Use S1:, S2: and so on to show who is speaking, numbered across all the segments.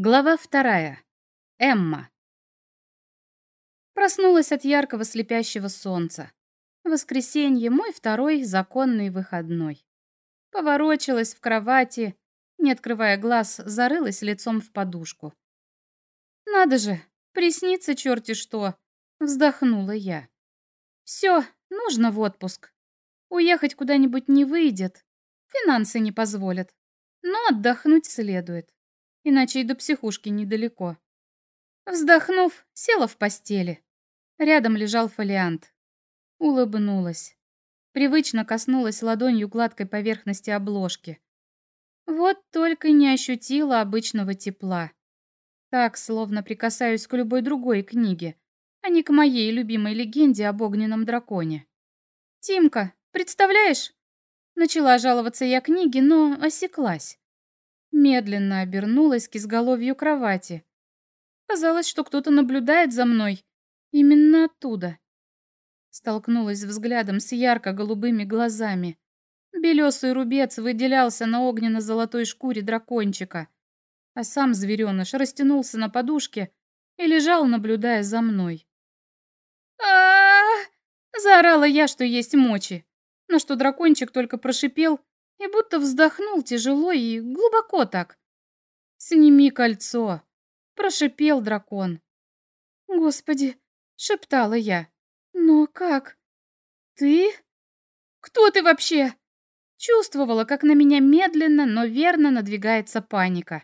S1: Глава вторая. Эмма. Проснулась от яркого слепящего солнца. Воскресенье — мой второй законный выходной. Поворочилась в кровати, не открывая глаз, зарылась лицом в подушку. «Надо же, приснится черти что!» — вздохнула я. «Все, нужно в отпуск. Уехать куда-нибудь не выйдет, финансы не позволят, но отдохнуть следует иначе и до психушки недалеко. Вздохнув, села в постели. Рядом лежал фолиант. Улыбнулась. Привычно коснулась ладонью гладкой поверхности обложки. Вот только не ощутила обычного тепла. Так, словно прикасаюсь к любой другой книге, а не к моей любимой легенде об огненном драконе. «Тимка, представляешь?» Начала жаловаться я книге, но осеклась. Медленно обернулась к изголовью кровати. Казалось, что кто-то наблюдает за мной. Именно оттуда. Столкнулась взглядом с ярко-голубыми глазами. Белесый рубец выделялся на огненно-золотой шкуре дракончика, а сам звереныш растянулся на подушке и лежал, наблюдая за мной. а заорала я, что есть мочи, на что дракончик только прошипел и будто вздохнул тяжело и глубоко так. «Сними кольцо!» — прошипел дракон. «Господи!» — шептала я. «Но как? Ты? Кто ты вообще?» Чувствовала, как на меня медленно, но верно надвигается паника.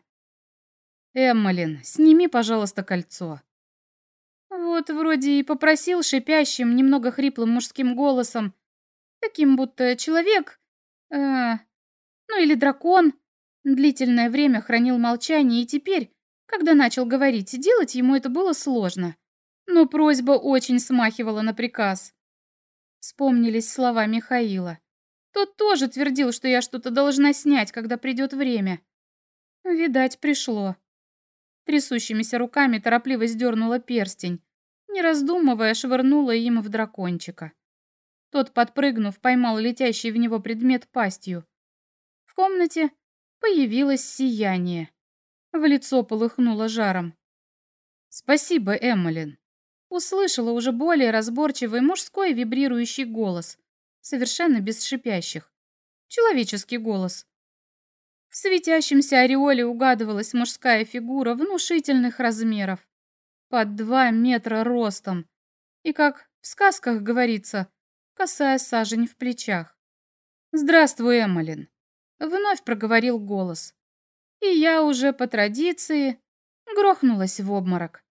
S1: «Эммалин, сними, пожалуйста, кольцо». Вот вроде и попросил шипящим, немного хриплым мужским голосом, таким будто человек Э, ну или дракон. Длительное время хранил молчание, и теперь, когда начал говорить, делать ему это было сложно. Но просьба очень смахивала на приказ. Вспомнились слова Михаила. Тот тоже твердил, что я что-то должна снять, когда придет время. Видать, пришло. Трясущимися руками торопливо сдернула перстень, не раздумывая, швырнула им в дракончика. Тот, подпрыгнув, поймал летящий в него предмет пастью. В комнате появилось сияние. В лицо полыхнуло жаром. «Спасибо, Эммалин!» Услышала уже более разборчивый мужской вибрирующий голос, совершенно без шипящих. Человеческий голос. В светящемся ореоле угадывалась мужская фигура внушительных размеров, под два метра ростом. И, как в сказках говорится, касая сажень в плечах. «Здравствуй, Эммалин!» — вновь проговорил голос. И я уже по традиции грохнулась в обморок.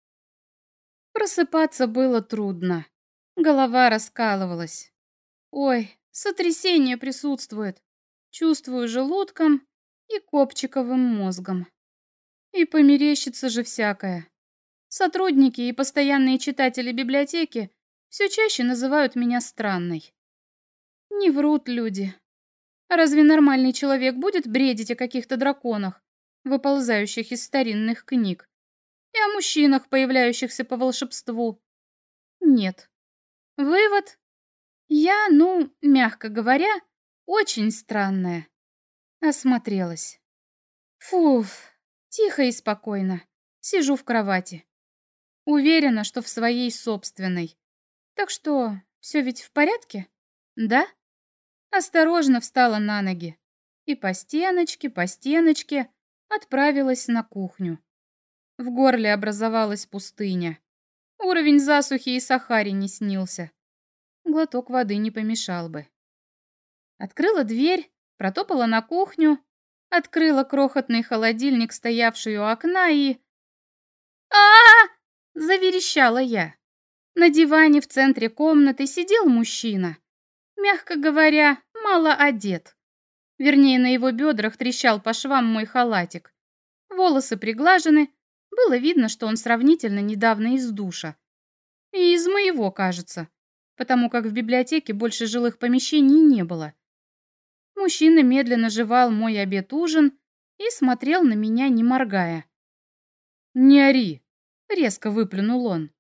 S1: Просыпаться было трудно. Голова раскалывалась. Ой, сотрясение присутствует. Чувствую желудком и копчиковым мозгом. И померещится же всякое. Сотрудники и постоянные читатели библиотеки все чаще называют меня странной. Не врут люди. Разве нормальный человек будет бредить о каких-то драконах, выползающих из старинных книг, и о мужчинах, появляющихся по волшебству? Нет. Вывод. Я, ну, мягко говоря, очень странная. Осмотрелась. Фуф, тихо и спокойно. Сижу в кровати. Уверена, что в своей собственной. Так что, все ведь в порядке? Да? Осторожно встала на ноги и по стеночке, по стеночке отправилась на кухню. В горле образовалась пустыня. Уровень засухи и сахари не снился. Глоток воды не помешал бы. Открыла дверь, протопала на кухню, открыла крохотный холодильник, стоявший у окна, и... а, -а, -а заверещала я. На диване в центре комнаты сидел мужчина. Мягко говоря, мало одет. Вернее, на его бедрах трещал по швам мой халатик. Волосы приглажены, было видно, что он сравнительно недавно из душа. И из моего, кажется, потому как в библиотеке больше жилых помещений не было. Мужчина медленно жевал мой обед-ужин и смотрел на меня, не моргая. «Не ори!» — резко выплюнул он.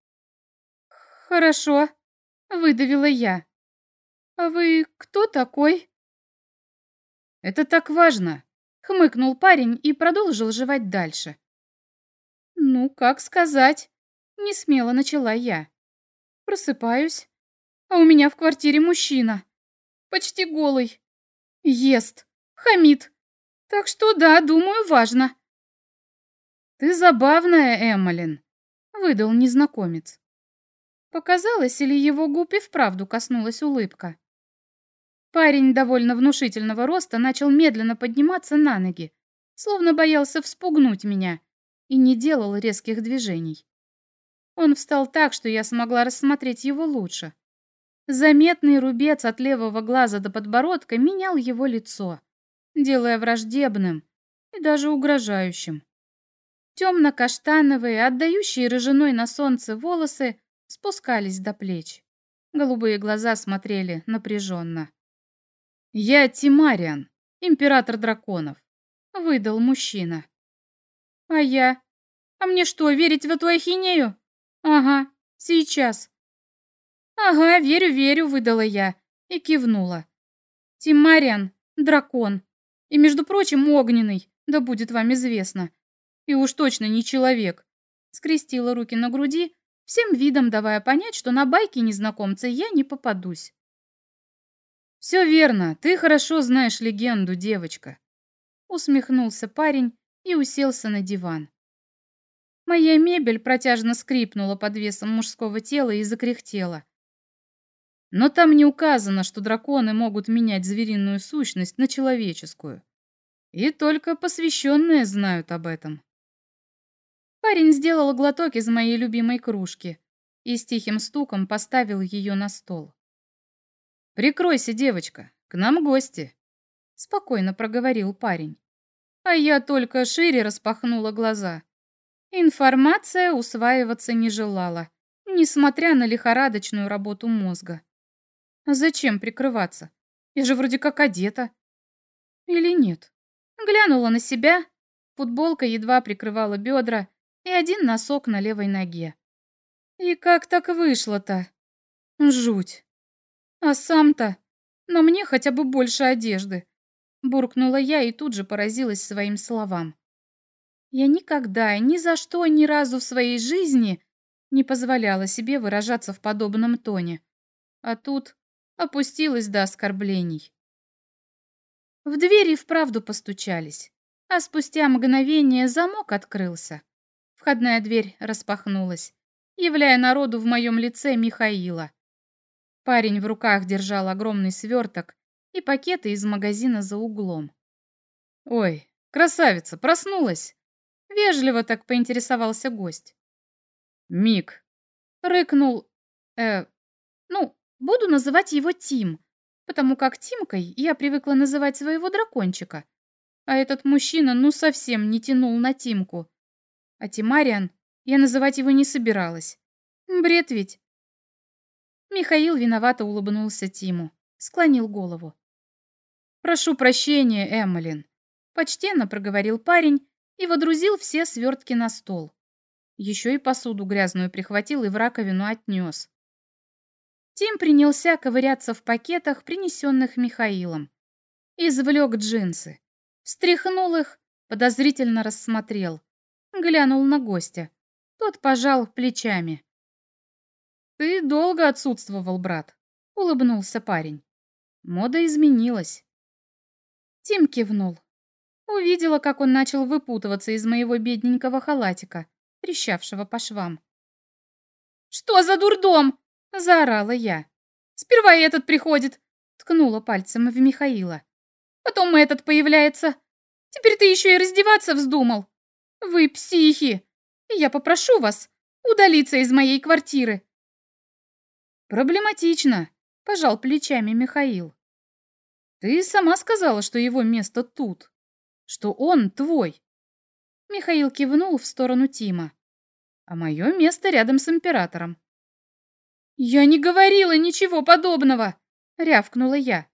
S1: «Хорошо», — выдавила я. «А вы кто такой?» «Это так важно», — хмыкнул парень и продолжил жевать дальше. Ну, как сказать? Не смело начала я. Просыпаюсь, а у меня в квартире мужчина. Почти голый. Ест, хамит. Так что да, думаю, важно. Ты забавная, Эммалин, выдал незнакомец. Показалось, или его губ и вправду коснулась улыбка. Парень довольно внушительного роста начал медленно подниматься на ноги, словно боялся вспугнуть меня, и не делал резких движений. Он встал так, что я смогла рассмотреть его лучше. Заметный рубец от левого глаза до подбородка менял его лицо, делая враждебным и даже угрожающим. Темно-каштановые, отдающие рыжиной на солнце волосы спускались до плеч. Голубые глаза смотрели напряженно. «Я Тимариан, император драконов», — выдал мужчина. «А я? А мне что, верить в эту ахинею? Ага, сейчас». «Ага, верю, верю», — выдала я и кивнула. «Тимариан, дракон. И, между прочим, огненный, да будет вам известно. И уж точно не человек». Скрестила руки на груди, всем видом давая понять, что на байки незнакомца я не попадусь. «Все верно, ты хорошо знаешь легенду, девочка», — усмехнулся парень и уселся на диван. Моя мебель протяжно скрипнула под весом мужского тела и закряхтела. Но там не указано, что драконы могут менять звериную сущность на человеческую. И только посвященные знают об этом. Парень сделал глоток из моей любимой кружки и с тихим стуком поставил ее на стол. «Прикройся, девочка, к нам гости», — спокойно проговорил парень. А я только шире распахнула глаза. Информация усваиваться не желала, несмотря на лихорадочную работу мозга. Зачем прикрываться? Я же вроде как одета. Или нет? Глянула на себя. Футболка едва прикрывала бедра и один носок на левой ноге. И как так вышло-то? Жуть. А сам-то... На мне хотя бы больше одежды. Буркнула я и тут же поразилась своим словам. Я никогда и ни за что ни разу в своей жизни не позволяла себе выражаться в подобном тоне. А тут опустилась до оскорблений. В двери вправду постучались, а спустя мгновение замок открылся. Входная дверь распахнулась, являя народу в моем лице Михаила. Парень в руках держал огромный сверток и пакеты из магазина за углом. «Ой, красавица, проснулась!» Вежливо так поинтересовался гость. «Мик!» — рыкнул... Э, ну, буду называть его Тим, потому как Тимкой я привыкла называть своего дракончика. А этот мужчина ну совсем не тянул на Тимку. А Тимариан я называть его не собиралась. Бред ведь. Михаил виновато улыбнулся Тиму, склонил голову. «Прошу прощения, Эммалин», — почтенно проговорил парень и водрузил все свертки на стол. Еще и посуду грязную прихватил и в раковину отнес. Тим принялся ковыряться в пакетах, принесенных Михаилом. Извлек джинсы. Встряхнул их, подозрительно рассмотрел. Глянул на гостя. Тот пожал плечами. «Ты долго отсутствовал, брат», — улыбнулся парень. Мода изменилась. Тим кивнул. Увидела, как он начал выпутываться из моего бедненького халатика, трещавшего по швам. «Что за дурдом?» — заорала я. «Сперва этот приходит», — ткнула пальцем в Михаила. «Потом этот появляется. Теперь ты еще и раздеваться вздумал. Вы психи. Я попрошу вас удалиться из моей квартиры. «Проблематично», — пожал плечами Михаил. «Ты сама сказала, что его место тут, что он твой». Михаил кивнул в сторону Тима. «А мое место рядом с императором». «Я не говорила ничего подобного!» — рявкнула я.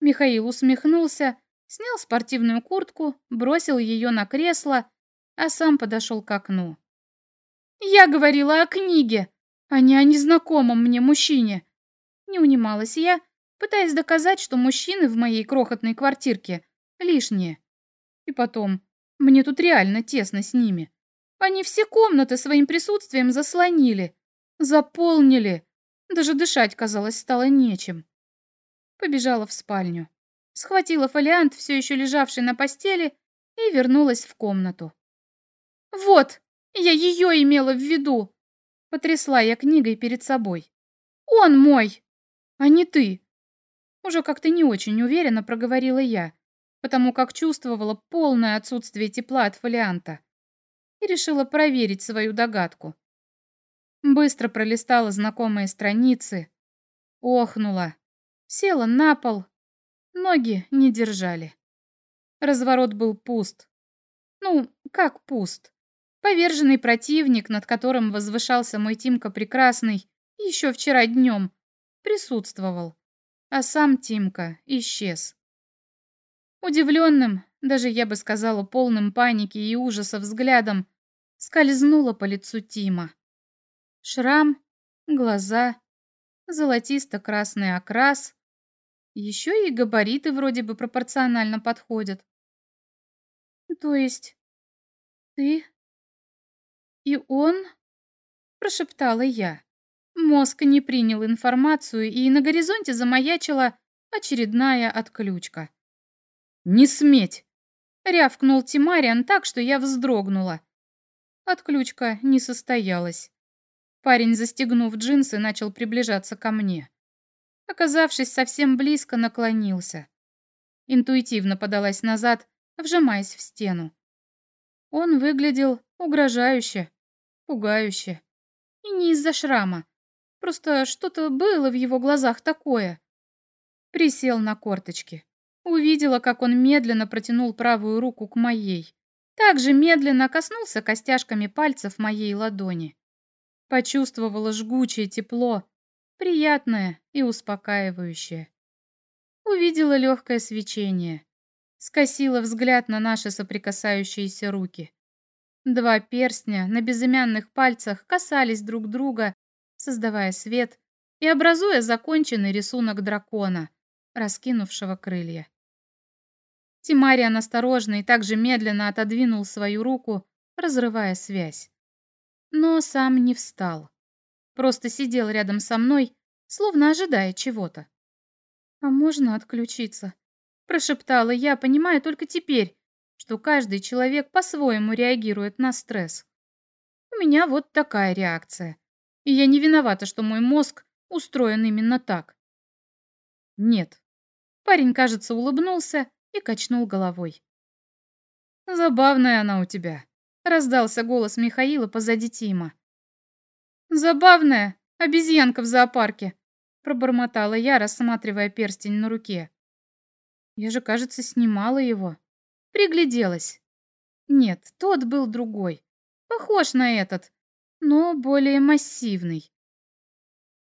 S1: Михаил усмехнулся, снял спортивную куртку, бросил ее на кресло, а сам подошел к окну. «Я говорила о книге!» а не о незнакомом мне мужчине. Не унималась я, пытаясь доказать, что мужчины в моей крохотной квартирке лишние. И потом, мне тут реально тесно с ними. Они все комнаты своим присутствием заслонили, заполнили. Даже дышать, казалось, стало нечем. Побежала в спальню. Схватила фолиант, все еще лежавший на постели, и вернулась в комнату. «Вот, я ее имела в виду!» Потрясла я книгой перед собой. «Он мой, а не ты!» Уже как-то не очень уверенно проговорила я, потому как чувствовала полное отсутствие тепла от фолианта и решила проверить свою догадку. Быстро пролистала знакомые страницы, охнула, села на пол, ноги не держали. Разворот был пуст. Ну, как пуст? Поверженный противник, над которым возвышался мой Тимка Прекрасный, еще вчера днем, присутствовал, а сам Тимка исчез. Удивленным, даже я бы сказала полным паники и ужаса взглядом, скользнула по лицу Тима. Шрам, глаза, золотисто-красный окрас, еще и габариты вроде бы пропорционально подходят. То есть ты и он? Прошептала я. Мозг не принял информацию, и на горизонте замаячила очередная отключка. «Не сметь!» — рявкнул Тимариан так, что я вздрогнула. Отключка не состоялась. Парень, застегнув джинсы, начал приближаться ко мне. Оказавшись совсем близко, наклонился. Интуитивно подалась назад, вжимаясь в стену. Он выглядел угрожающе, пугающе. И не из-за шрама. Просто что-то было в его глазах такое. Присел на корточки. Увидела, как он медленно протянул правую руку к моей. Также медленно коснулся костяшками пальцев моей ладони. Почувствовала жгучее тепло, приятное и успокаивающее. Увидела легкое свечение. Скосила взгляд на наши соприкасающиеся руки. Два перстня на безымянных пальцах касались друг друга, создавая свет и образуя законченный рисунок дракона, раскинувшего крылья. Тимариан осторожно и также медленно отодвинул свою руку, разрывая связь. Но сам не встал. Просто сидел рядом со мной, словно ожидая чего-то. «А можно отключиться?» Прошептала я, понимая только теперь, что каждый человек по-своему реагирует на стресс. У меня вот такая реакция. И я не виновата, что мой мозг устроен именно так. Нет. Парень, кажется, улыбнулся и качнул головой. «Забавная она у тебя», — раздался голос Михаила позади Тима. «Забавная обезьянка в зоопарке», — пробормотала я, рассматривая перстень на руке. Я же, кажется, снимала его. Пригляделась. Нет, тот был другой. Похож на этот, но более массивный.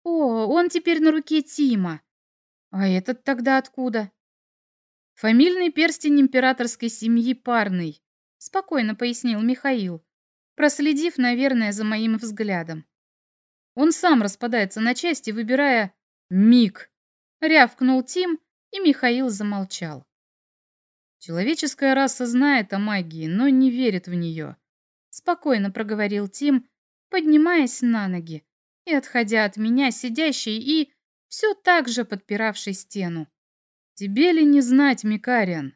S1: О, он теперь на руке Тима. А этот тогда откуда? Фамильный перстень императорской семьи парный, спокойно пояснил Михаил, проследив, наверное, за моим взглядом. Он сам распадается на части, выбирая миг. Рявкнул Тим, и Михаил замолчал. Человеческая раса знает о магии, но не верит в нее. Спокойно проговорил Тим, поднимаясь на ноги и отходя от меня, сидящий и все так же подпиравший стену. Тебе ли не знать, Микариан?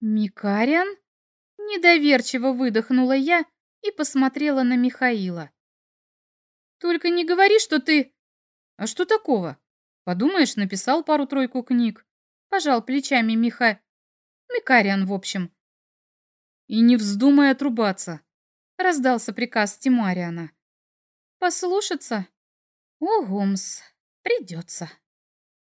S1: Микариан? Недоверчиво выдохнула я и посмотрела на Михаила. Только не говори, что ты... А что такого? Подумаешь, написал пару-тройку книг. Пожал плечами Миха... Микариан, в общем. И не вздумай отрубаться. Раздался приказ Тимариана. Послушаться? Угумс, придется.